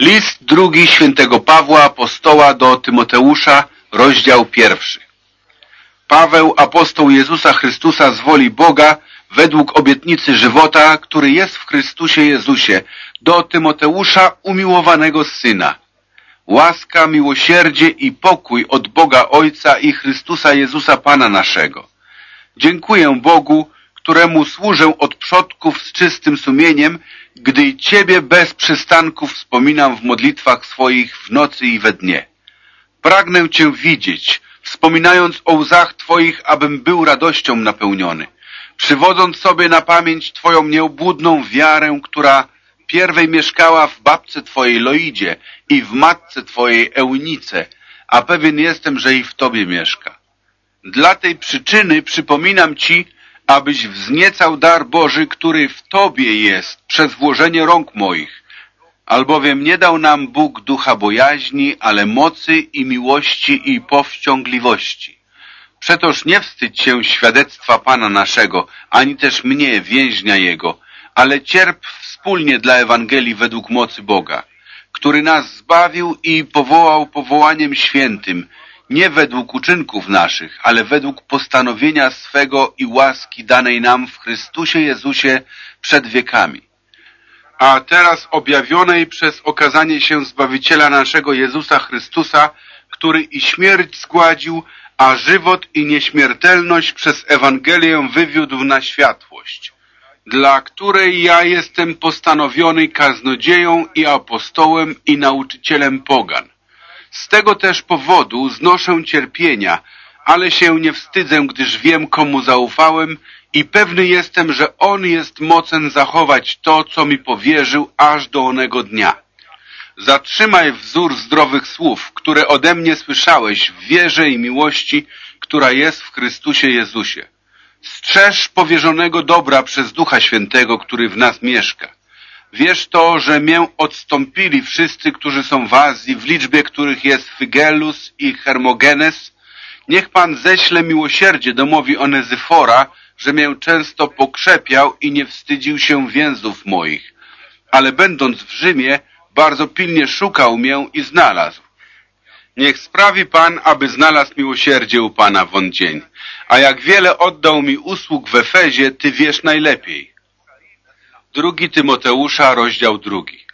List drugi świętego Pawła Apostoła do Tymoteusza, rozdział pierwszy. Paweł, apostoł Jezusa Chrystusa z woli Boga, według obietnicy żywota, który jest w Chrystusie Jezusie, do Tymoteusza, umiłowanego Syna. Łaska, miłosierdzie i pokój od Boga Ojca i Chrystusa Jezusa Pana naszego. Dziękuję Bogu, któremu służę od przodków z czystym sumieniem, gdy Ciebie bez przystanku wspominam w modlitwach swoich w nocy i we dnie. Pragnę Cię widzieć, wspominając o łzach Twoich, abym był radością napełniony, przywodząc sobie na pamięć Twoją nieobłudną wiarę, która pierwej mieszkała w babce Twojej Loidzie i w matce Twojej Eunice, a pewien jestem, że i w Tobie mieszka. Dla tej przyczyny przypominam Ci, abyś wzniecał dar Boży, który w Tobie jest, przez włożenie rąk moich. Albowiem nie dał nam Bóg ducha bojaźni, ale mocy i miłości i powściągliwości. Przetoż nie wstydź się świadectwa Pana naszego, ani też mnie, więźnia Jego, ale cierp wspólnie dla Ewangelii według mocy Boga, który nas zbawił i powołał powołaniem świętym, nie według uczynków naszych, ale według postanowienia swego i łaski danej nam w Chrystusie Jezusie przed wiekami. A teraz objawionej przez okazanie się Zbawiciela naszego Jezusa Chrystusa, który i śmierć zgładził, a żywot i nieśmiertelność przez Ewangelię wywiódł na światłość, dla której ja jestem postanowiony kaznodzieją i apostołem i nauczycielem pogan. Z tego też powodu znoszę cierpienia, ale się nie wstydzę, gdyż wiem, komu zaufałem i pewny jestem, że On jest mocen zachować to, co mi powierzył aż do onego dnia. Zatrzymaj wzór zdrowych słów, które ode mnie słyszałeś w wierze i miłości, która jest w Chrystusie Jezusie. Strzeż powierzonego dobra przez Ducha Świętego, który w nas mieszka. Wiesz to, że mię odstąpili wszyscy, którzy są w Azji, w liczbie których jest Fygelus i Hermogenes. Niech Pan ześle miłosierdzie domowi Onezyfora, że mię często pokrzepiał i nie wstydził się więzów moich. Ale będąc w Rzymie, bardzo pilnie szukał mię i znalazł. Niech sprawi Pan, aby znalazł miłosierdzie u Pana w on dzień. A jak wiele oddał mi usług w Efezie, Ty wiesz najlepiej. Drugi Tymoteusza, rozdział drugi.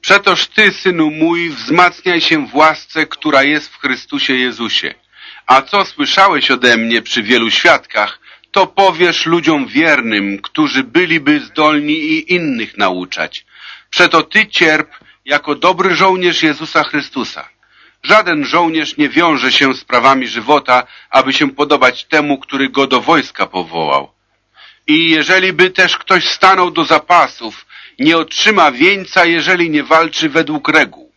Przetoż Ty, synu mój, wzmacniaj się w łasce, która jest w Chrystusie Jezusie. A co słyszałeś ode mnie przy wielu świadkach, to powiesz ludziom wiernym, którzy byliby zdolni i innych nauczać. Przeto Ty cierp jako dobry żołnierz Jezusa Chrystusa. Żaden żołnierz nie wiąże się z prawami żywota, aby się podobać temu, który go do wojska powołał. I jeżeli by też ktoś stanął do zapasów, nie otrzyma wieńca, jeżeli nie walczy według reguł.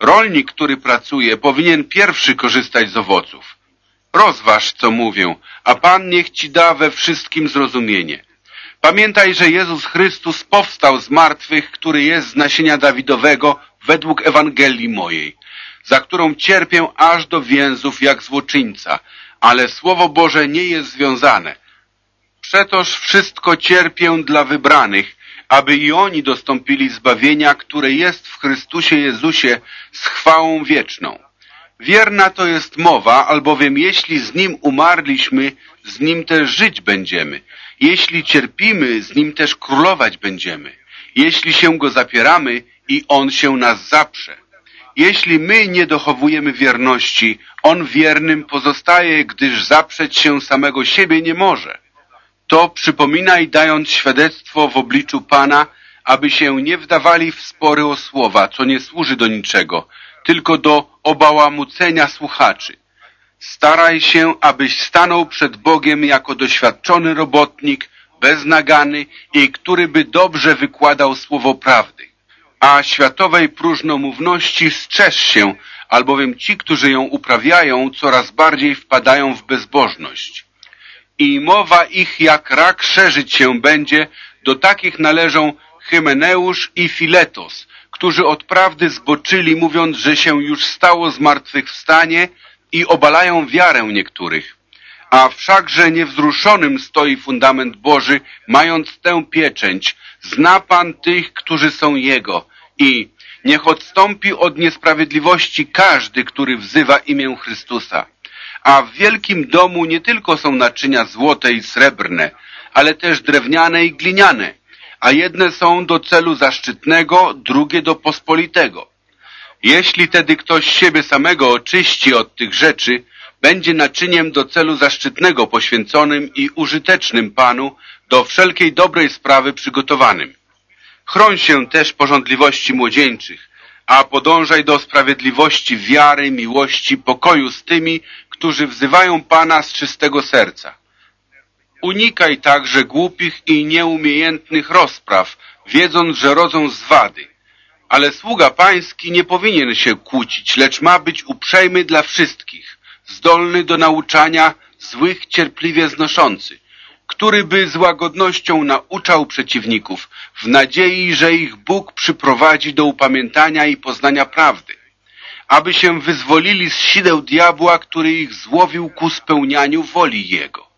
Rolnik, który pracuje, powinien pierwszy korzystać z owoców. Rozważ, co mówię, a Pan niech ci da we wszystkim zrozumienie. Pamiętaj, że Jezus Chrystus powstał z martwych, który jest z nasienia Dawidowego według Ewangelii mojej, za którą cierpię aż do więzów jak złoczyńca, ale Słowo Boże nie jest związane. Przetoż wszystko cierpię dla wybranych, aby i oni dostąpili zbawienia, które jest w Chrystusie Jezusie z chwałą wieczną. Wierna to jest mowa, albowiem jeśli z Nim umarliśmy, z Nim też żyć będziemy. Jeśli cierpimy, z Nim też królować będziemy. Jeśli się Go zapieramy i On się nas zaprze. Jeśli my nie dochowujemy wierności, On wiernym pozostaje, gdyż zaprzeć się samego siebie nie może. To przypominaj, dając świadectwo w obliczu Pana, aby się nie wdawali w spory o słowa, co nie służy do niczego, tylko do obałamucenia słuchaczy. Staraj się, abyś stanął przed Bogiem jako doświadczony robotnik, beznagany i który by dobrze wykładał słowo prawdy. A światowej próżnomówności strzeż się, albowiem ci, którzy ją uprawiają, coraz bardziej wpadają w bezbożność. I mowa ich jak rak szerzyć się będzie, do takich należą Hymeneusz i Filetos, którzy od prawdy zboczyli, mówiąc, że się już stało zmartwychwstanie i obalają wiarę niektórych. A wszakże niewzruszonym stoi fundament Boży, mając tę pieczęć. Zna Pan tych, którzy są Jego i Niech odstąpi od niesprawiedliwości każdy, który wzywa imię Chrystusa. A w wielkim domu nie tylko są naczynia złote i srebrne, ale też drewniane i gliniane, a jedne są do celu zaszczytnego, drugie do pospolitego. Jeśli tedy ktoś siebie samego oczyści od tych rzeczy, będzie naczyniem do celu zaszczytnego poświęconym i użytecznym Panu, do wszelkiej dobrej sprawy przygotowanym. Chroń się też porządliwości młodzieńczych, a podążaj do sprawiedliwości, wiary, miłości, pokoju z tymi, którzy wzywają Pana z czystego serca. Unikaj także głupich i nieumiejętnych rozpraw, wiedząc, że rodzą zwady. Ale sługa pański nie powinien się kłócić, lecz ma być uprzejmy dla wszystkich, zdolny do nauczania, złych cierpliwie znoszący, który by z łagodnością nauczał przeciwników, w nadziei, że ich Bóg przyprowadzi do upamiętania i poznania prawdy, aby się wyzwolili z sideł diabła, który ich złowił ku spełnianiu woli Jego.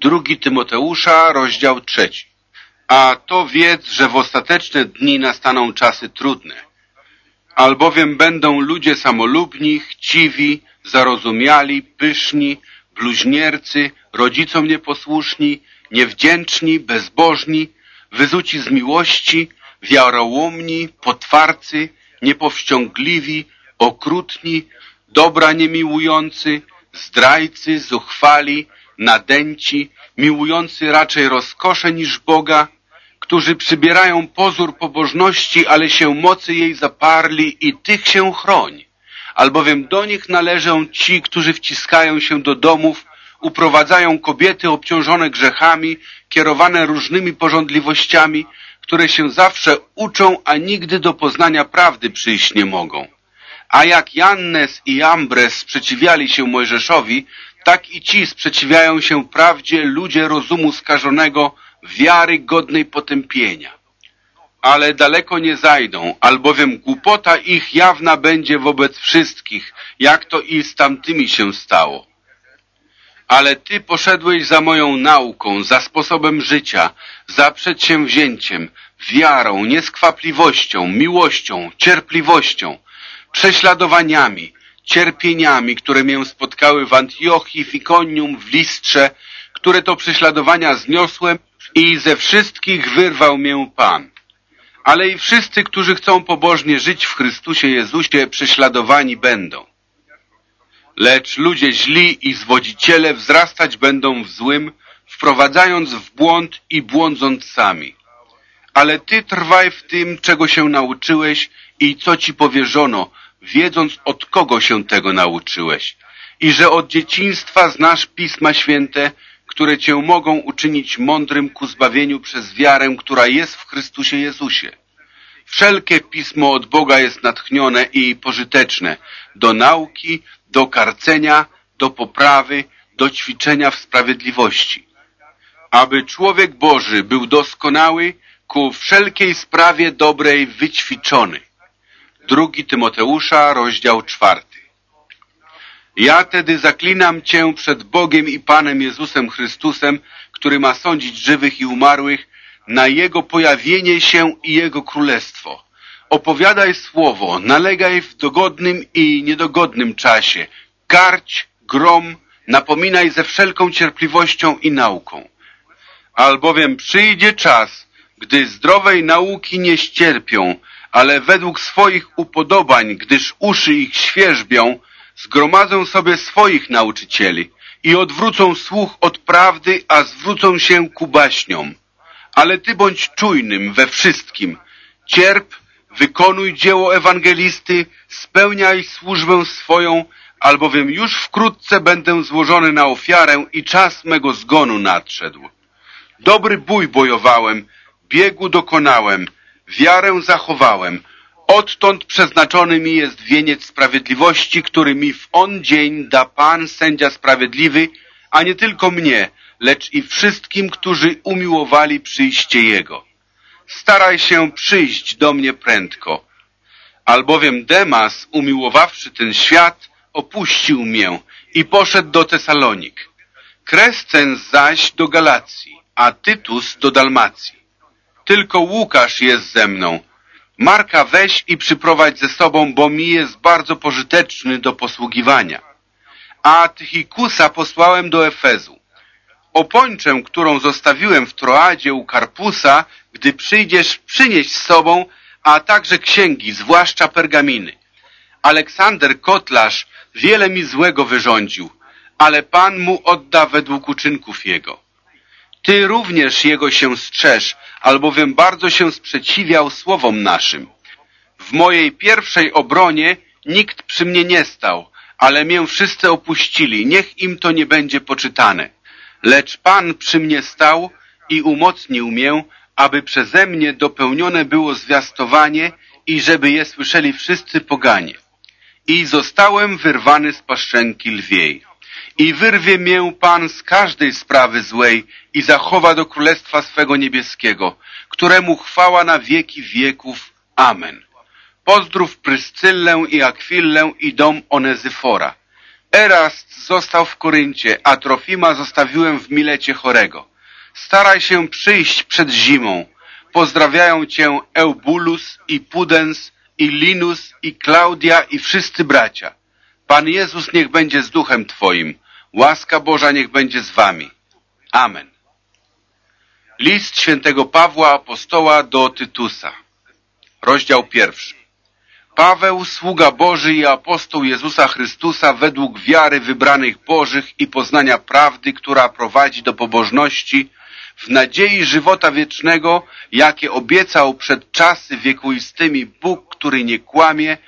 Drugi Tymoteusza, rozdział trzeci. A to wiedz, że w ostateczne dni nastaną czasy trudne, albowiem będą ludzie samolubni, chciwi, zarozumiali, pyszni, bluźniercy, rodzicom nieposłuszni, niewdzięczni, bezbożni, wyzuci z miłości, wiarołomni, potwarcy, niepowściągliwi, okrutni, dobra niemiłujący, zdrajcy, zuchwali, nadęci, miłujący raczej rozkosze niż Boga, którzy przybierają pozór pobożności, ale się mocy jej zaparli i tych się chroń, albowiem do nich należą ci, którzy wciskają się do domów, uprowadzają kobiety obciążone grzechami, kierowane różnymi porządliwościami, które się zawsze uczą, a nigdy do poznania prawdy przyjść nie mogą. A jak Jannes i Ambres sprzeciwiali się Mojżeszowi, tak i ci sprzeciwiają się prawdzie ludzie rozumu skażonego, wiary godnej potępienia. Ale daleko nie zajdą, albowiem głupota ich jawna będzie wobec wszystkich, jak to i z tamtymi się stało. Ale ty poszedłeś za moją nauką, za sposobem życia, za przedsięwzięciem, wiarą, nieskwapliwością, miłością, cierpliwością, prześladowaniami, cierpieniami, które mię spotkały w Antiochii, w Ikonium, w Listrze, które to prześladowania zniosłem i ze wszystkich wyrwał mię Pan. Ale i wszyscy, którzy chcą pobożnie żyć w Chrystusie Jezusie, prześladowani będą. Lecz ludzie źli i zwodziciele wzrastać będą w złym, wprowadzając w błąd i błądząc sami. Ale ty trwaj w tym, czego się nauczyłeś i co ci powierzono, wiedząc od kogo się tego nauczyłeś i że od dzieciństwa znasz Pisma Święte, które cię mogą uczynić mądrym ku zbawieniu przez wiarę, która jest w Chrystusie Jezusie. Wszelkie Pismo od Boga jest natchnione i pożyteczne do nauki, do karcenia, do poprawy, do ćwiczenia w sprawiedliwości. Aby człowiek Boży był doskonały, ku wszelkiej sprawie dobrej wyćwiczony. Drugi Tymoteusza, rozdział czwarty. Ja tedy zaklinam Cię przed Bogiem i Panem Jezusem Chrystusem, który ma sądzić żywych i umarłych, na Jego pojawienie się i Jego królestwo. Opowiadaj słowo, nalegaj w dogodnym i niedogodnym czasie, karć, grom, napominaj ze wszelką cierpliwością i nauką. Albowiem przyjdzie czas, gdy zdrowej nauki nie ścierpią, ale według swoich upodobań, gdyż uszy ich świerzbią, zgromadzą sobie swoich nauczycieli i odwrócą słuch od prawdy, a zwrócą się ku baśniom. Ale ty bądź czujnym we wszystkim. Cierp, wykonuj dzieło ewangelisty, spełniaj służbę swoją, albowiem już wkrótce będę złożony na ofiarę i czas mego zgonu nadszedł. Dobry bój bojowałem, biegu dokonałem, wiarę zachowałem. Odtąd przeznaczony mi jest wieniec sprawiedliwości, który mi w on dzień da Pan, sędzia sprawiedliwy, a nie tylko mnie, lecz i wszystkim, którzy umiłowali przyjście Jego. Staraj się przyjść do mnie prędko, albowiem Demas, umiłowawszy ten świat, opuścił mię i poszedł do Tesalonik. Krescens zaś do Galacji, a Tytus do Dalmacji. Tylko Łukasz jest ze mną. Marka weź i przyprowadź ze sobą, bo mi jest bardzo pożyteczny do posługiwania. A Tychikusa posłałem do Efezu. Opończę, którą zostawiłem w Troadzie u Karpusa, gdy przyjdziesz, przynieść z sobą, a także księgi, zwłaszcza pergaminy. Aleksander Kotlarz wiele mi złego wyrządził, ale Pan mu odda według uczynków jego. Ty również jego się strzeż, albowiem bardzo się sprzeciwiał słowom naszym. W mojej pierwszej obronie nikt przy mnie nie stał, ale mię wszyscy opuścili, niech im to nie będzie poczytane. Lecz Pan przy mnie stał i umocnił mię, aby przeze mnie dopełnione było zwiastowanie i żeby je słyszeli wszyscy poganie. I zostałem wyrwany z paszczenki lwiej. I wyrwie mię Pan z każdej sprawy złej i zachowa do Królestwa swego niebieskiego, któremu chwała na wieki wieków. Amen. Pozdrów Pryscyllę i Akwillę i dom Onezyfora. Erast został w Koryncie, a Trofima zostawiłem w Milecie chorego. Staraj się przyjść przed zimą. Pozdrawiają cię Eubulus i Pudens i Linus i Klaudia i wszyscy bracia. Pan Jezus niech będzie z duchem Twoim. Łaska Boża niech będzie z Wami. Amen. List świętego Pawła Apostoła do Tytusa. Rozdział pierwszy. Paweł, sługa Boży i apostoł Jezusa Chrystusa według wiary wybranych Bożych i poznania prawdy, która prowadzi do pobożności, w nadziei żywota wiecznego, jakie obiecał przed czasy wiekuistymi Bóg, który nie kłamie,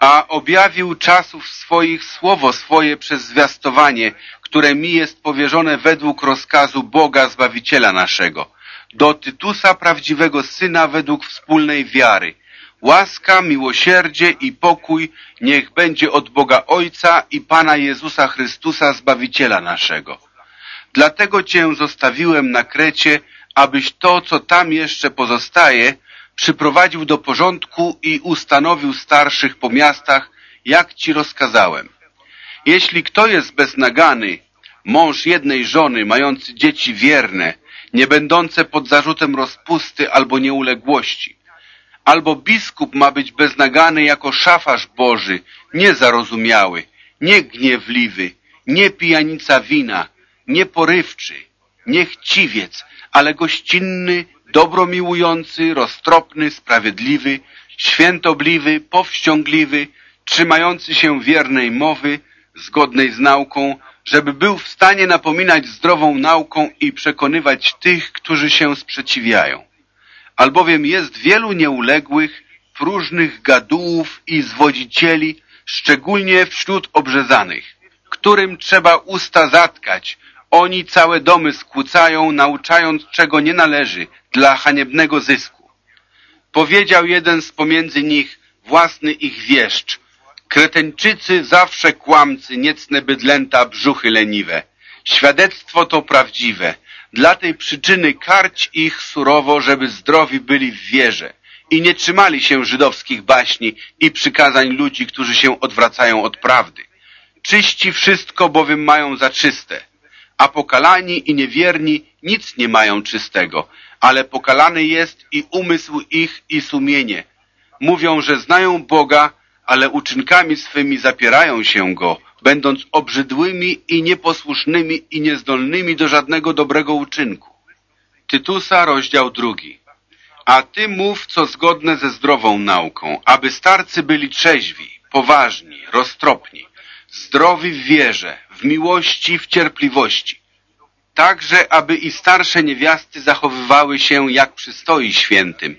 a objawił czasów swoich słowo swoje przez zwiastowanie, które mi jest powierzone według rozkazu Boga Zbawiciela naszego, do Tytusa prawdziwego Syna według wspólnej wiary. Łaska, miłosierdzie i pokój niech będzie od Boga Ojca i Pana Jezusa Chrystusa Zbawiciela naszego. Dlatego Cię zostawiłem na Krecie, abyś to, co tam jeszcze pozostaje, przyprowadził do porządku i ustanowił starszych po miastach, jak Ci rozkazałem. Jeśli kto jest beznagany, mąż jednej żony, mający dzieci wierne, nie będące pod zarzutem rozpusty albo nieuległości, albo biskup ma być beznagany jako szafarz Boży, niezarozumiały, niegniewliwy, nie pijanica wina, nieporywczy, nie chciwiec, ale gościnny, dobromiłujący, roztropny, sprawiedliwy, świętobliwy, powściągliwy, trzymający się wiernej mowy, zgodnej z nauką, żeby był w stanie napominać zdrową nauką i przekonywać tych, którzy się sprzeciwiają. Albowiem jest wielu nieuległych, próżnych gadułów i zwodzicieli, szczególnie wśród obrzezanych, którym trzeba usta zatkać, oni całe domy skłócają, nauczając czego nie należy, dla haniebnego zysku. Powiedział jeden z pomiędzy nich, własny ich wieszcz, Kreteńczycy zawsze kłamcy, niecne bydlęta, brzuchy leniwe. Świadectwo to prawdziwe. Dla tej przyczyny karć ich surowo, żeby zdrowi byli w wierze i nie trzymali się żydowskich baśni i przykazań ludzi, którzy się odwracają od prawdy. Czyści wszystko, bowiem mają za czyste a pokalani i niewierni nic nie mają czystego, ale pokalany jest i umysł ich i sumienie. Mówią, że znają Boga, ale uczynkami swymi zapierają się Go, będąc obrzydłymi i nieposłusznymi i niezdolnymi do żadnego dobrego uczynku. Tytusa, rozdział drugi. A ty mów, co zgodne ze zdrową nauką, aby starcy byli trzeźwi, poważni, roztropni, zdrowi w wierze, w miłości, w cierpliwości. Także, aby i starsze niewiasty zachowywały się jak przystoi świętym,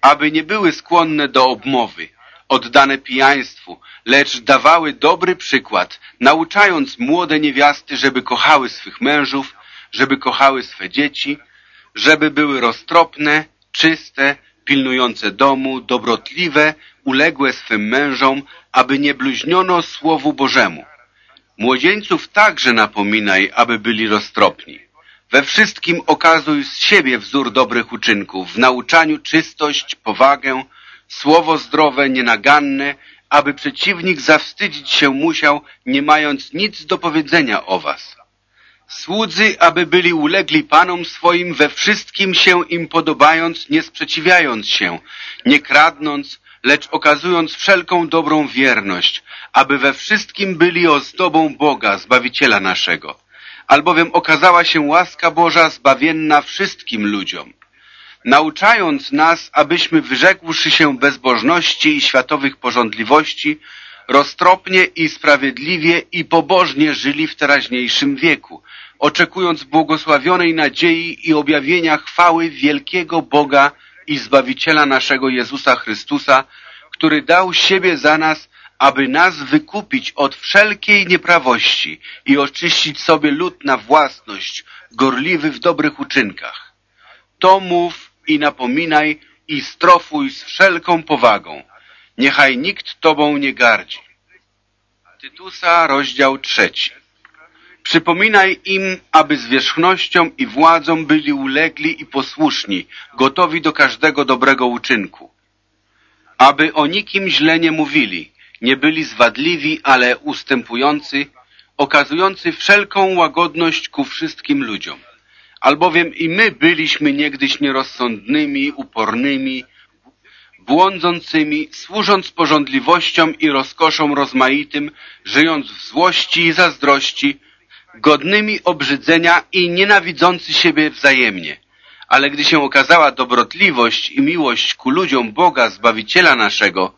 aby nie były skłonne do obmowy, oddane pijaństwu, lecz dawały dobry przykład, nauczając młode niewiasty, żeby kochały swych mężów, żeby kochały swe dzieci, żeby były roztropne, czyste, pilnujące domu, dobrotliwe, uległe swym mężom, aby nie bluźniono Słowu Bożemu. Młodzieńców także napominaj, aby byli roztropni. We wszystkim okazuj z siebie wzór dobrych uczynków, w nauczaniu czystość, powagę, słowo zdrowe, nienaganne, aby przeciwnik zawstydzić się musiał, nie mając nic do powiedzenia o was. Słudzy, aby byli ulegli Panom swoim, we wszystkim się im podobając, nie sprzeciwiając się, nie kradnąc, lecz okazując wszelką dobrą wierność, aby we wszystkim byli ozdobą Boga, Zbawiciela naszego. Albowiem okazała się łaska Boża zbawienna wszystkim ludziom, nauczając nas, abyśmy wyrzekłszy się bezbożności i światowych porządliwości, roztropnie i sprawiedliwie i pobożnie żyli w teraźniejszym wieku, oczekując błogosławionej nadziei i objawienia chwały wielkiego Boga i Zbawiciela naszego Jezusa Chrystusa, który dał siebie za nas, aby nas wykupić od wszelkiej nieprawości i oczyścić sobie lud na własność, gorliwy w dobrych uczynkach. To mów i napominaj i strofuj z wszelką powagą. Niechaj nikt Tobą nie gardzi. Tytusa, rozdział trzeci. Przypominaj im, aby zwierzchnością i władzą byli ulegli i posłuszni, gotowi do każdego dobrego uczynku. Aby o nikim źle nie mówili, nie byli zwadliwi, ale ustępujący, okazujący wszelką łagodność ku wszystkim ludziom. Albowiem i my byliśmy niegdyś nierozsądnymi, upornymi, błądzącymi, służąc porządliwościom i rozkoszom rozmaitym, żyjąc w złości i zazdrości, godnymi obrzydzenia i nienawidzący siebie wzajemnie. Ale gdy się okazała dobrotliwość i miłość ku ludziom Boga, Zbawiciela naszego,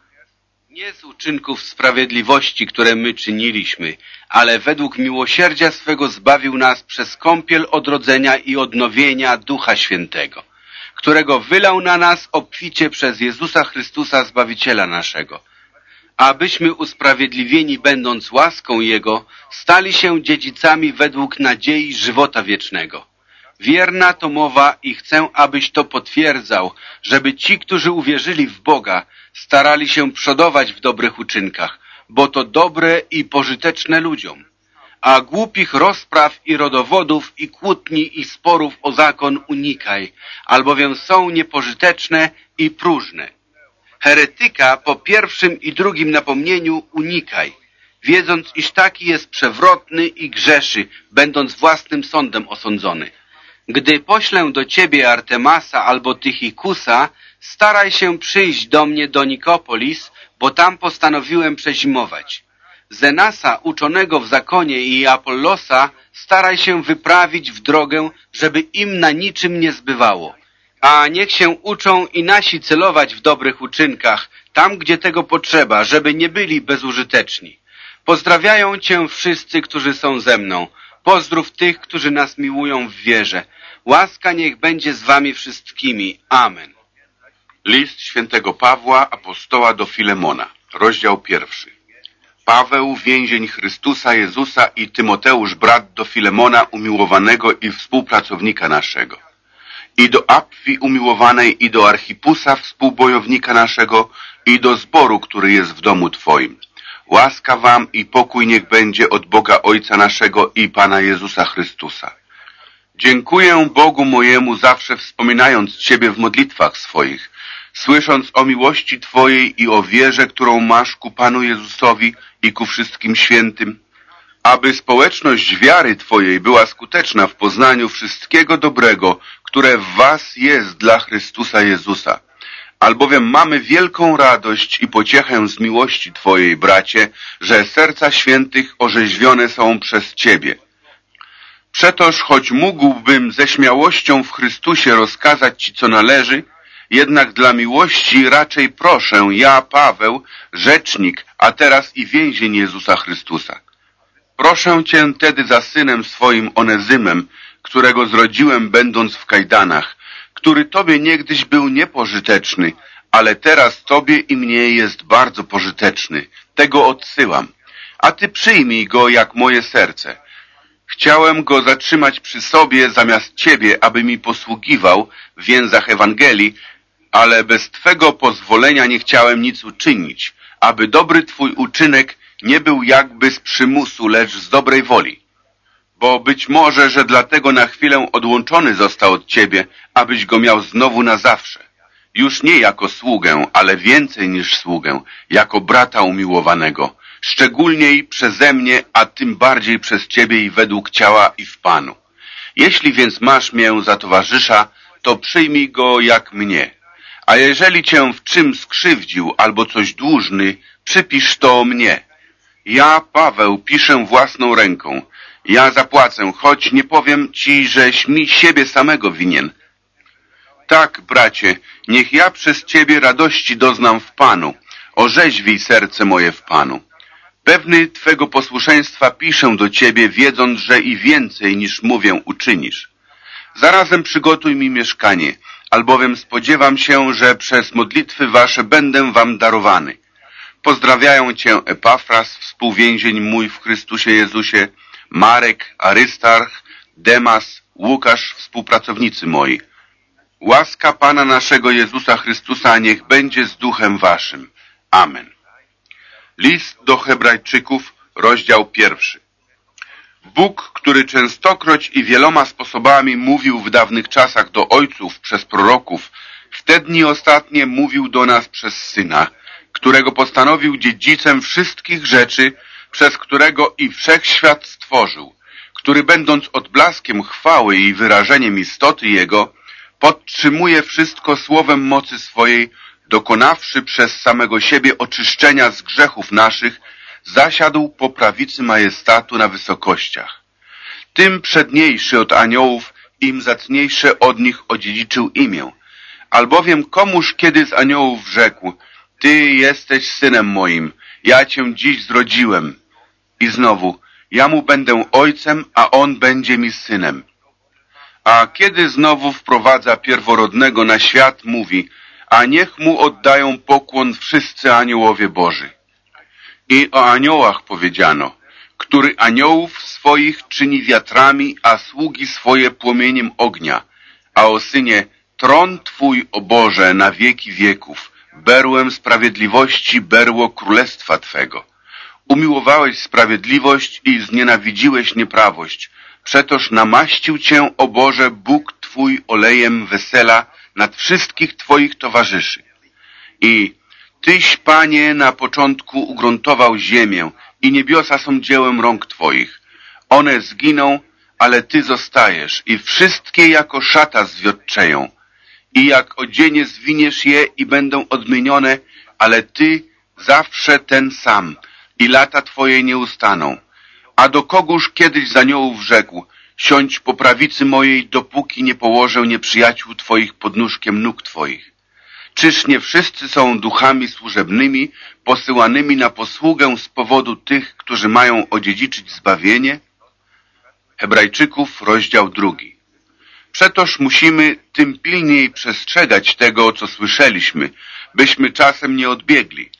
nie z uczynków sprawiedliwości, które my czyniliśmy, ale według miłosierdzia swego zbawił nas przez kąpiel odrodzenia i odnowienia Ducha Świętego, którego wylał na nas obficie przez Jezusa Chrystusa, Zbawiciela naszego, abyśmy usprawiedliwieni będąc łaską Jego, stali się dziedzicami według nadziei żywota wiecznego. Wierna to mowa i chcę, abyś to potwierdzał, żeby ci, którzy uwierzyli w Boga, starali się przodować w dobrych uczynkach, bo to dobre i pożyteczne ludziom. A głupich rozpraw i rodowodów i kłótni i sporów o zakon unikaj, albowiem są niepożyteczne i próżne. Heretyka po pierwszym i drugim napomnieniu unikaj, wiedząc, iż taki jest przewrotny i grzeszy, będąc własnym sądem osądzony. Gdy poślę do ciebie Artemasa albo Tychikusa, staraj się przyjść do mnie do Nikopolis, bo tam postanowiłem przezimować. Zenasa, uczonego w zakonie i Apollosa, staraj się wyprawić w drogę, żeby im na niczym nie zbywało. A niech się uczą i nasi celować w dobrych uczynkach, tam gdzie tego potrzeba, żeby nie byli bezużyteczni. Pozdrawiają Cię wszyscy, którzy są ze mną. Pozdrów tych, którzy nas miłują w wierze. Łaska niech będzie z wami wszystkimi. Amen. List świętego Pawła, apostoła do Filemona, rozdział pierwszy. Paweł, więzień Chrystusa Jezusa i Tymoteusz, brat do Filemona, umiłowanego i współpracownika naszego. I do Apfi umiłowanej, i do Archipusa, współbojownika naszego, i do zboru, który jest w domu Twoim. Łaska Wam i pokój niech będzie od Boga Ojca naszego i Pana Jezusa Chrystusa. Dziękuję Bogu mojemu zawsze wspominając Ciebie w modlitwach swoich, słysząc o miłości Twojej i o wierze, którą masz ku Panu Jezusowi i ku wszystkim świętym, aby społeczność wiary Twojej była skuteczna w poznaniu wszystkiego dobrego, które w Was jest dla Chrystusa Jezusa. Albowiem mamy wielką radość i pociechę z miłości Twojej, bracie, że serca świętych orzeźwione są przez Ciebie. Przetoż, choć mógłbym ze śmiałością w Chrystusie rozkazać Ci, co należy, jednak dla miłości raczej proszę, ja, Paweł, rzecznik, a teraz i więzień Jezusa Chrystusa. Proszę Cię tedy za synem swoim Onezymem, którego zrodziłem będąc w kajdanach, który Tobie niegdyś był niepożyteczny, ale teraz Tobie i mnie jest bardzo pożyteczny. Tego odsyłam. A Ty przyjmij go jak moje serce. Chciałem go zatrzymać przy sobie zamiast Ciebie, aby mi posługiwał w więzach Ewangelii, ale bez Twego pozwolenia nie chciałem nic uczynić, aby dobry Twój uczynek nie był jakby z przymusu, lecz z dobrej woli. Bo być może, że dlatego na chwilę odłączony został od Ciebie, abyś go miał znowu na zawsze. Już nie jako sługę, ale więcej niż sługę, jako brata umiłowanego, szczególniej przeze mnie, a tym bardziej przez Ciebie i według ciała i w Panu. Jeśli więc masz mię za towarzysza, to przyjmij go jak mnie. A jeżeli Cię w czym skrzywdził albo coś dłużny, przypisz to mnie. Ja, Paweł, piszę własną ręką. Ja zapłacę, choć nie powiem Ci, żeś mi siebie samego winien. Tak, bracie, niech ja przez Ciebie radości doznam w Panu. Orzeźwij serce moje w Panu. Pewny Twego posłuszeństwa piszę do Ciebie, wiedząc, że i więcej niż mówię uczynisz. Zarazem przygotuj mi mieszkanie, albowiem spodziewam się, że przez modlitwy Wasze będę Wam darowany. Pozdrawiają Cię Epafras, współwięzień mój w Chrystusie Jezusie, Marek, Arystarch, Demas, Łukasz, współpracownicy moi. Łaska Pana naszego Jezusa Chrystusa niech będzie z duchem waszym. Amen. List do Hebrajczyków, rozdział pierwszy. Bóg, który częstokroć i wieloma sposobami mówił w dawnych czasach do ojców przez proroków, w te dni ostatnie mówił do nas przez Syna, którego postanowił dziedzicem wszystkich rzeczy, przez którego i wszechświat stworzył, który będąc odblaskiem chwały i wyrażeniem istoty Jego, podtrzymuje wszystko słowem mocy swojej, dokonawszy przez samego siebie oczyszczenia z grzechów naszych, zasiadł po prawicy majestatu na wysokościach. Tym przedniejszy od aniołów, im zacniejsze od nich odziedziczył imię. Albowiem komuż kiedy z aniołów rzekł, Ty jesteś synem moim, ja cię dziś zrodziłem. I znowu, ja mu będę ojcem, a on będzie mi synem. A kiedy znowu wprowadza pierworodnego na świat, mówi, a niech mu oddają pokłon wszyscy aniołowie Boży. I o aniołach powiedziano, który aniołów swoich czyni wiatrami, a sługi swoje płomieniem ognia, a o synie tron Twój, o Boże, na wieki wieków, berłem sprawiedliwości, berło królestwa Twego. Umiłowałeś sprawiedliwość i znienawidziłeś nieprawość, przetoż namaścił Cię, o Boże, Bóg Twój olejem wesela nad wszystkich Twoich towarzyszy. I Tyś, Panie, na początku ugruntował ziemię i niebiosa są dziełem rąk Twoich. One zginą, ale Ty zostajesz i wszystkie jako szata zwiotczeją. I jak odzienie zwiniesz je i będą odmienione, ale Ty zawsze ten sam i lata Twoje nie ustaną. A do kogóż kiedyś z aniołów rzekł, siądź po prawicy mojej, dopóki nie położę nieprzyjaciół Twoich pod nóżkiem nóg Twoich. Czyż nie wszyscy są duchami służebnymi, posyłanymi na posługę z powodu tych, którzy mają odziedziczyć zbawienie? Hebrajczyków, rozdział drugi. Przetoż musimy tym pilniej przestrzegać tego, co słyszeliśmy, byśmy czasem nie odbiegli.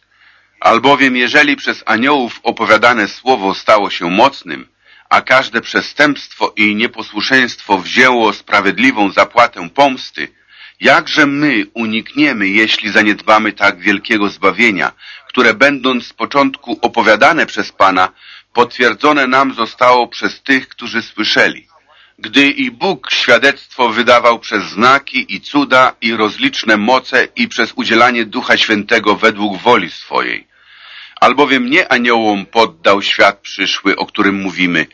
Albowiem jeżeli przez aniołów opowiadane słowo stało się mocnym, a każde przestępstwo i nieposłuszeństwo wzięło sprawiedliwą zapłatę pomsty, jakże my unikniemy, jeśli zaniedbamy tak wielkiego zbawienia, które będąc z początku opowiadane przez Pana, potwierdzone nam zostało przez tych, którzy słyszeli. Gdy i Bóg świadectwo wydawał przez znaki i cuda i rozliczne moce i przez udzielanie Ducha Świętego według woli swojej. Albowiem nie aniołom poddał świat przyszły, o którym mówimy,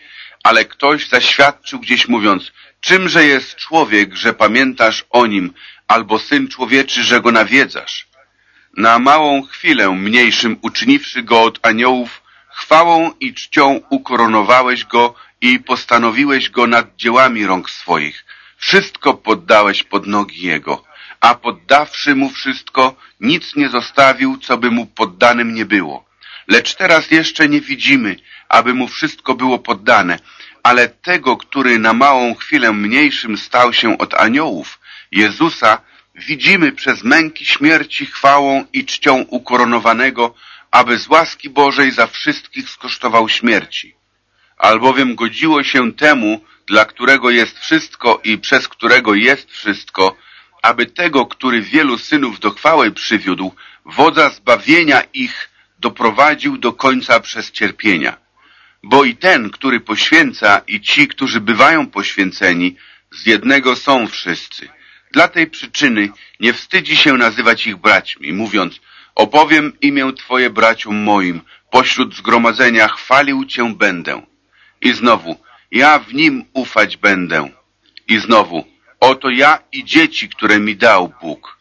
ale ktoś zaświadczył gdzieś mówiąc, czymże jest człowiek, że pamiętasz o nim, albo syn człowieczy, że go nawiedzasz. Na małą chwilę mniejszym uczyniwszy go od aniołów, chwałą i czcią ukoronowałeś go i postanowiłeś go nad dziełami rąk swoich. Wszystko poddałeś pod nogi jego, a poddawszy mu wszystko, nic nie zostawił, co by mu poddanym nie było. Lecz teraz jeszcze nie widzimy, aby mu wszystko było poddane, ale tego, który na małą chwilę mniejszym stał się od aniołów, Jezusa, widzimy przez męki śmierci chwałą i czcią ukoronowanego, aby z łaski Bożej za wszystkich skosztował śmierci. Albowiem godziło się temu, dla którego jest wszystko i przez którego jest wszystko, aby tego, który wielu synów do chwały przywiódł, wodza zbawienia ich doprowadził do końca przez cierpienia. Bo i ten, który poświęca i ci, którzy bywają poświęceni, z jednego są wszyscy. Dla tej przyczyny nie wstydzi się nazywać ich braćmi, mówiąc, Opowiem imię Twoje braciom moim, pośród zgromadzenia chwalił Cię będę. I znowu, ja w nim ufać będę. I znowu, oto ja i dzieci, które mi dał Bóg.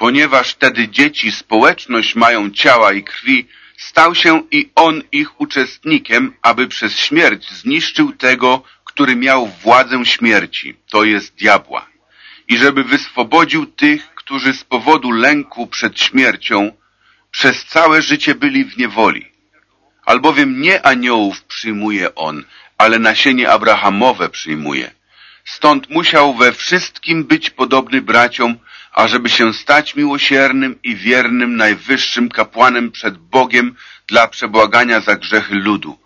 Ponieważ wtedy dzieci społeczność mają ciała i krwi, stał się i on ich uczestnikiem, aby przez śmierć zniszczył tego, który miał władzę śmierci, to jest diabła, i żeby wyswobodził tych, którzy z powodu lęku przed śmiercią przez całe życie byli w niewoli. Albowiem nie aniołów przyjmuje on, ale nasienie Abrahamowe przyjmuje. Stąd musiał we wszystkim być podobny braciom, ażeby się stać miłosiernym i wiernym najwyższym kapłanem przed Bogiem dla przebłagania za grzechy ludu.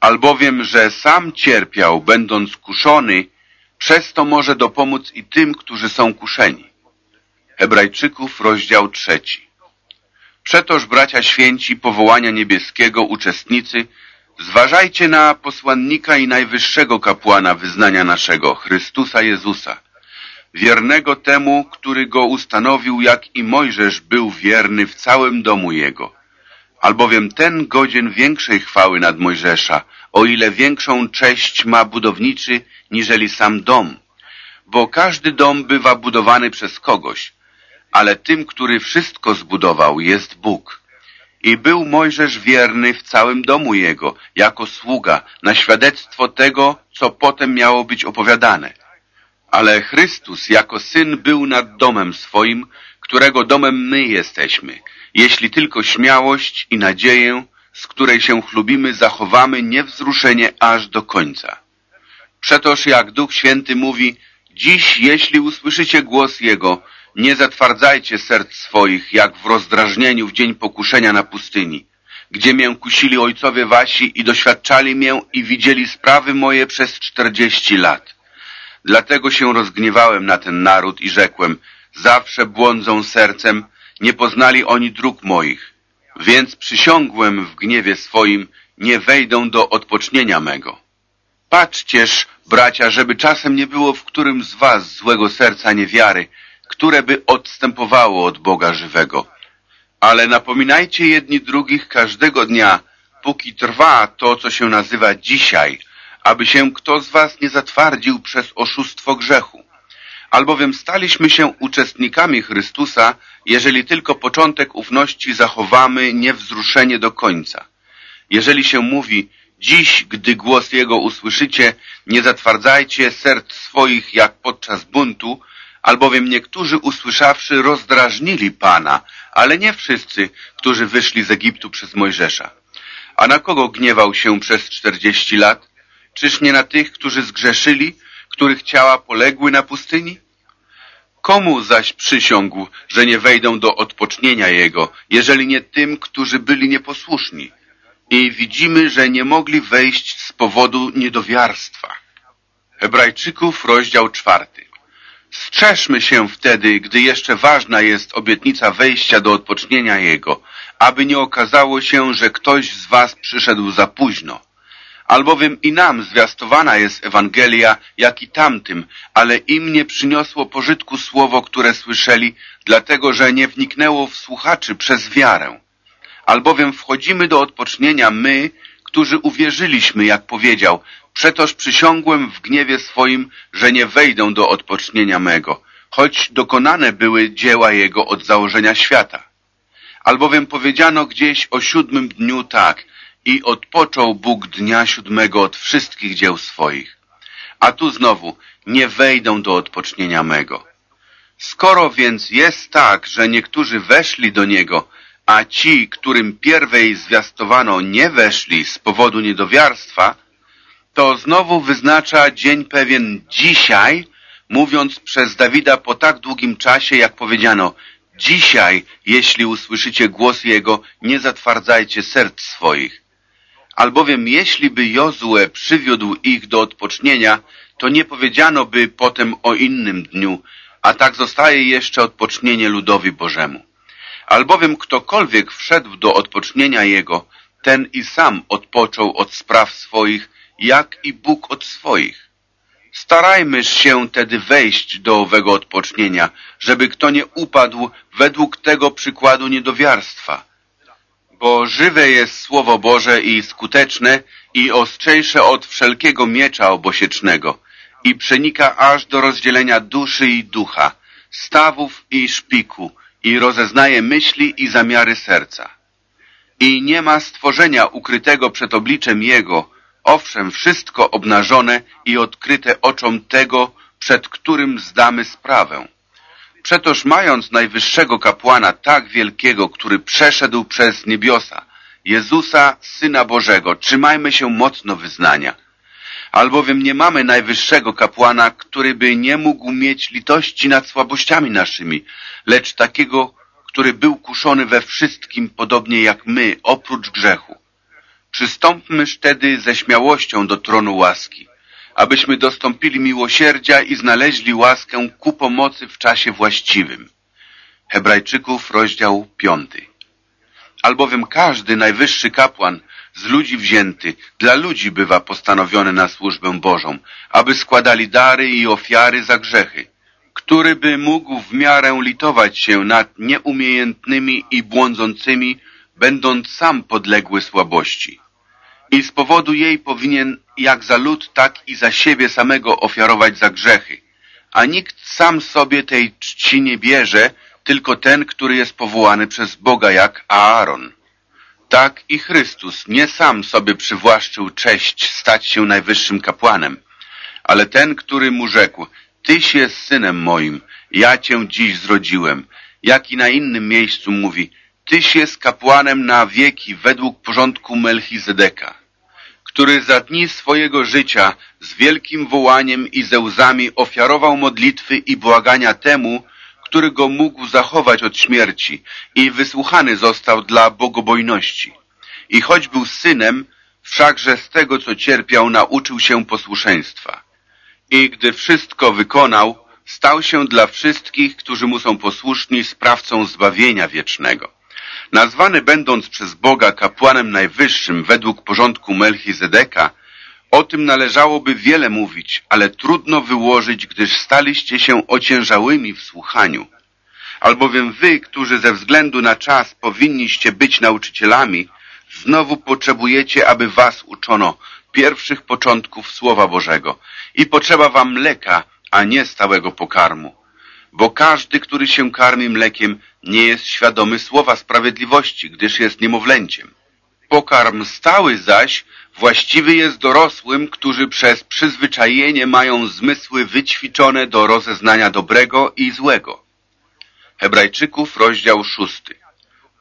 Albowiem, że sam cierpiał, będąc kuszony, przez to może dopomóc i tym, którzy są kuszeni. Hebrajczyków, rozdział trzeci. Przetoż, bracia święci, powołania niebieskiego, uczestnicy, zważajcie na posłannika i najwyższego kapłana wyznania naszego, Chrystusa Jezusa, wiernego temu, który go ustanowił, jak i Mojżesz był wierny w całym domu jego. Albowiem ten godzien większej chwały nad Mojżesza, o ile większą cześć ma budowniczy, niżeli sam dom. Bo każdy dom bywa budowany przez kogoś, ale tym, który wszystko zbudował, jest Bóg. I był Mojżesz wierny w całym domu jego, jako sługa, na świadectwo tego, co potem miało być opowiadane. Ale Chrystus jako Syn był nad domem swoim, którego domem my jesteśmy, jeśli tylko śmiałość i nadzieję, z której się chlubimy, zachowamy niewzruszenie aż do końca. Przetoż jak Duch Święty mówi, dziś jeśli usłyszycie głos Jego, nie zatwardzajcie serc swoich, jak w rozdrażnieniu w dzień pokuszenia na pustyni, gdzie mię kusili ojcowie wasi i doświadczali mię i widzieli sprawy moje przez czterdzieści lat. Dlatego się rozgniewałem na ten naród i rzekłem, zawsze błądzą sercem, nie poznali oni dróg moich. Więc przysiągłem w gniewie swoim, nie wejdą do odpocznienia mego. Patrzcież, bracia, żeby czasem nie było w którym z was złego serca niewiary, które by odstępowało od Boga żywego. Ale napominajcie jedni drugich każdego dnia, póki trwa to, co się nazywa dzisiaj, aby się kto z was nie zatwardził przez oszustwo grzechu. Albowiem staliśmy się uczestnikami Chrystusa, jeżeli tylko początek ufności zachowamy niewzruszenie do końca. Jeżeli się mówi, dziś, gdy głos Jego usłyszycie, nie zatwardzajcie serc swoich jak podczas buntu, albowiem niektórzy usłyszawszy rozdrażnili Pana, ale nie wszyscy, którzy wyszli z Egiptu przez Mojżesza. A na kogo gniewał się przez czterdzieści lat? Czyż nie na tych, którzy zgrzeszyli, których ciała poległy na pustyni? Komu zaś przysiągł, że nie wejdą do odpocznienia Jego, jeżeli nie tym, którzy byli nieposłuszni? I widzimy, że nie mogli wejść z powodu niedowiarstwa. Hebrajczyków, rozdział czwarty. Strzeżmy się wtedy, gdy jeszcze ważna jest obietnica wejścia do odpocznienia Jego, aby nie okazało się, że ktoś z was przyszedł za późno. Albowiem i nam zwiastowana jest Ewangelia, jak i tamtym, ale im nie przyniosło pożytku słowo, które słyszeli, dlatego że nie wniknęło w słuchaczy przez wiarę. Albowiem wchodzimy do odpocznienia my, którzy uwierzyliśmy, jak powiedział, przetoż przysiągłem w gniewie swoim, że nie wejdą do odpocznienia mego, choć dokonane były dzieła Jego od założenia świata. Albowiem powiedziano gdzieś o siódmym dniu tak, i odpoczął Bóg dnia siódmego od wszystkich dzieł swoich. A tu znowu, nie wejdą do odpocznienia mego. Skoro więc jest tak, że niektórzy weszli do Niego, a ci, którym pierwej zwiastowano, nie weszli z powodu niedowiarstwa, to znowu wyznacza dzień pewien dzisiaj, mówiąc przez Dawida po tak długim czasie, jak powiedziano, dzisiaj, jeśli usłyszycie głos Jego, nie zatwardzajcie serc swoich. Albowiem jeśli by Jozue przywiódł ich do odpocznienia, to nie powiedziano by potem o innym dniu, a tak zostaje jeszcze odpocznienie ludowi Bożemu. Albowiem ktokolwiek wszedł do odpocznienia Jego, ten i sam odpoczął od spraw swoich, jak i Bóg od swoich. Starajmy się tedy wejść do owego odpocznienia, żeby kto nie upadł według tego przykładu niedowiarstwa. Bo żywe jest Słowo Boże i skuteczne i ostrzejsze od wszelkiego miecza obosiecznego i przenika aż do rozdzielenia duszy i ducha, stawów i szpiku i rozeznaje myśli i zamiary serca. I nie ma stworzenia ukrytego przed obliczem Jego, owszem, wszystko obnażone i odkryte oczom tego, przed którym zdamy sprawę. Przetoż mając najwyższego kapłana tak wielkiego, który przeszedł przez niebiosa, Jezusa, Syna Bożego, trzymajmy się mocno wyznania. Albowiem nie mamy najwyższego kapłana, który by nie mógł mieć litości nad słabościami naszymi, lecz takiego, który był kuszony we wszystkim, podobnie jak my, oprócz grzechu. Przystąpmyż wtedy ze śmiałością do tronu łaski, abyśmy dostąpili miłosierdzia i znaleźli łaskę ku pomocy w czasie właściwym. Hebrajczyków, rozdział piąty. Albowiem każdy najwyższy kapłan z ludzi wzięty, dla ludzi bywa postanowiony na służbę Bożą, aby składali dary i ofiary za grzechy, który by mógł w miarę litować się nad nieumiejętnymi i błądzącymi, będąc sam podległy słabości. I z powodu jej powinien jak za lud, tak i za siebie samego ofiarować za grzechy. A nikt sam sobie tej czci nie bierze, tylko ten, który jest powołany przez Boga jak Aaron. Tak i Chrystus nie sam sobie przywłaszczył cześć stać się najwyższym kapłanem, ale ten, który mu rzekł, Tyś jest synem moim, ja cię dziś zrodziłem, jak i na innym miejscu mówi, Tyś jest kapłanem na wieki według porządku Melchizedeka, który za dni swojego życia z wielkim wołaniem i ze łzami ofiarował modlitwy i błagania temu, który go mógł zachować od śmierci i wysłuchany został dla bogobojności. I choć był synem, wszakże z tego, co cierpiał, nauczył się posłuszeństwa. I gdy wszystko wykonał, stał się dla wszystkich, którzy mu są posłuszni, sprawcą zbawienia wiecznego. Nazwany będąc przez Boga kapłanem najwyższym według porządku Melchizedeka, o tym należałoby wiele mówić, ale trudno wyłożyć, gdyż staliście się ociężałymi w słuchaniu. Albowiem wy, którzy ze względu na czas powinniście być nauczycielami, znowu potrzebujecie, aby was uczono pierwszych początków Słowa Bożego i potrzeba wam mleka, a nie stałego pokarmu. Bo każdy, który się karmi mlekiem, nie jest świadomy Słowa Sprawiedliwości, gdyż jest niemowlęciem. Pokarm stały zaś właściwy jest dorosłym, którzy przez przyzwyczajenie mają zmysły wyćwiczone do rozeznania dobrego i złego. Hebrajczyków, rozdział szósty.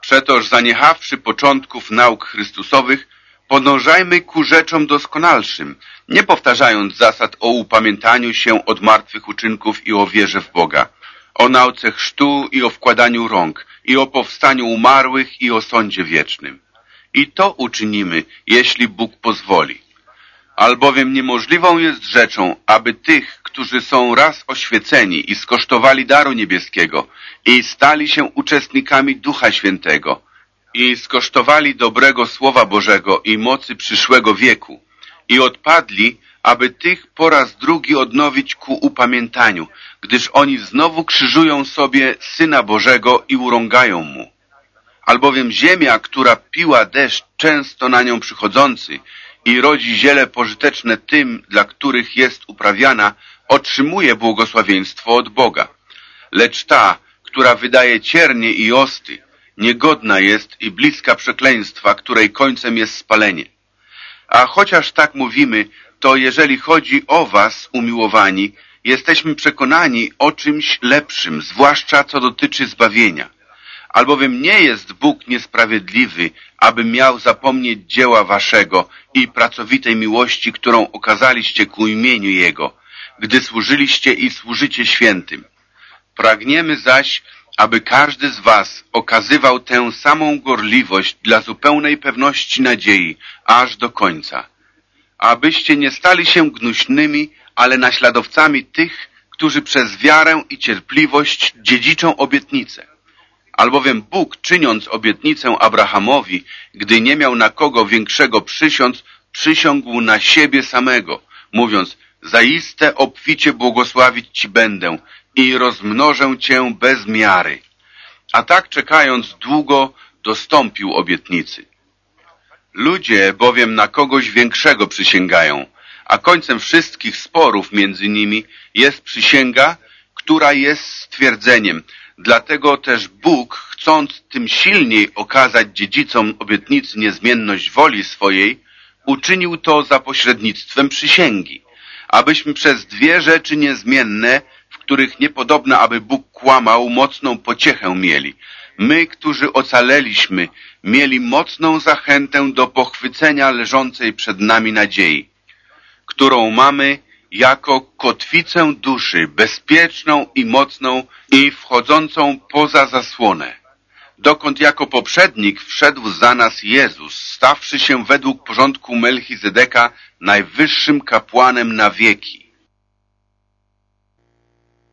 Przetoż zaniechawszy początków nauk Chrystusowych, podążajmy ku rzeczom doskonalszym, nie powtarzając zasad o upamiętaniu się od martwych uczynków i o wierze w Boga, o nauce chrztu i o wkładaniu rąk, i o powstaniu umarłych i o sądzie wiecznym. I to uczynimy, jeśli Bóg pozwoli. Albowiem niemożliwą jest rzeczą, aby tych, którzy są raz oświeceni i skosztowali daru niebieskiego i stali się uczestnikami Ducha Świętego i skosztowali dobrego Słowa Bożego i mocy przyszłego wieku i odpadli, aby tych po raz drugi odnowić ku upamiętaniu, gdyż oni znowu krzyżują sobie Syna Bożego i urągają Mu albowiem ziemia, która piła deszcz często na nią przychodzący i rodzi ziele pożyteczne tym, dla których jest uprawiana, otrzymuje błogosławieństwo od Boga. Lecz ta, która wydaje ciernie i osty, niegodna jest i bliska przekleństwa, której końcem jest spalenie. A chociaż tak mówimy, to jeżeli chodzi o was, umiłowani, jesteśmy przekonani o czymś lepszym, zwłaszcza co dotyczy zbawienia albowiem nie jest Bóg niesprawiedliwy, aby miał zapomnieć dzieła waszego i pracowitej miłości, którą okazaliście ku imieniu Jego, gdy służyliście i służycie świętym. Pragniemy zaś, aby każdy z was okazywał tę samą gorliwość dla zupełnej pewności nadziei, aż do końca. Abyście nie stali się gnuśnymi, ale naśladowcami tych, którzy przez wiarę i cierpliwość dziedziczą obietnicę. Albowiem Bóg, czyniąc obietnicę Abrahamowi, gdy nie miał na kogo większego przysiąc, przysiągł na siebie samego, mówiąc, zaiste obficie błogosławić Ci będę i rozmnożę Cię bez miary. A tak czekając długo, dostąpił obietnicy. Ludzie bowiem na kogoś większego przysięgają, a końcem wszystkich sporów między nimi jest przysięga, która jest stwierdzeniem. Dlatego też Bóg, chcąc tym silniej okazać dziedzicom obietnicy niezmienność woli swojej, uczynił to za pośrednictwem przysięgi, abyśmy przez dwie rzeczy niezmienne, w których niepodobna, aby Bóg kłamał, mocną pociechę mieli. My, którzy ocaleliśmy, mieli mocną zachętę do pochwycenia leżącej przed nami nadziei, którą mamy jako kotwicę duszy, bezpieczną i mocną i wchodzącą poza zasłonę. Dokąd jako poprzednik wszedł za nas Jezus, stawszy się według porządku Melchizedeka najwyższym kapłanem na wieki.